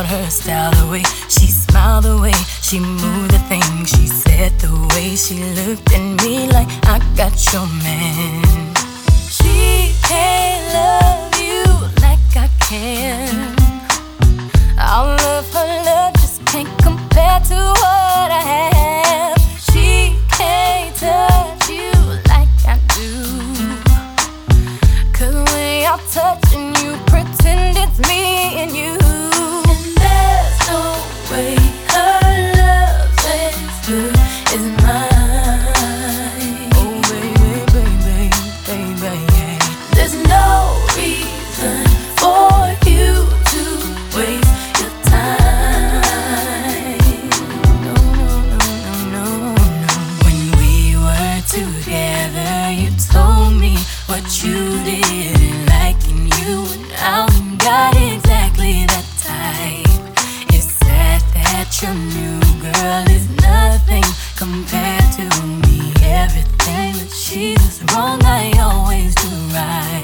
about her style, the way she smiled, the way she moved, the things she said, the way she looked at me like I got your man. you didn't like in you, and I'm not exactly that type. It's sad that your new girl is nothing compared to me. Everything that she does wrong, I always do right.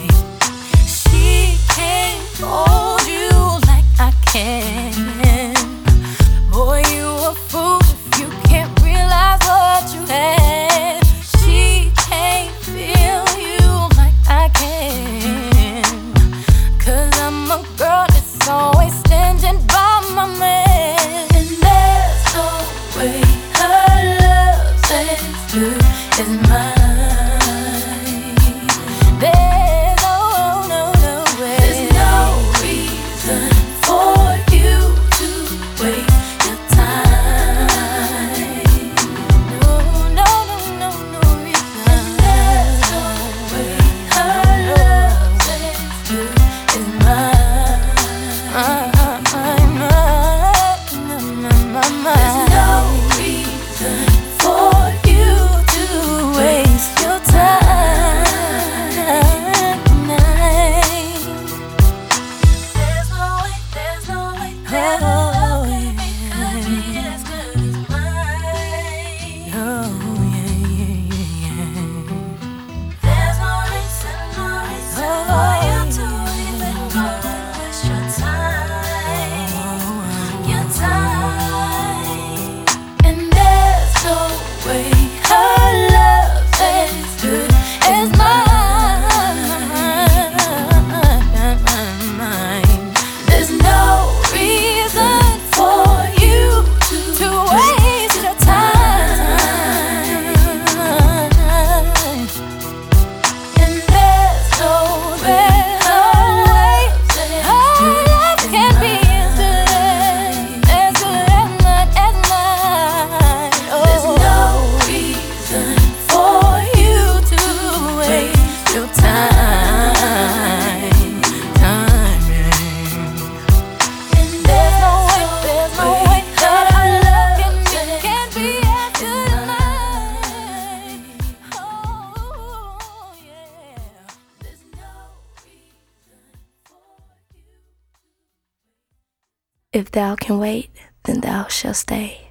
If thou can wait, then thou shalt stay.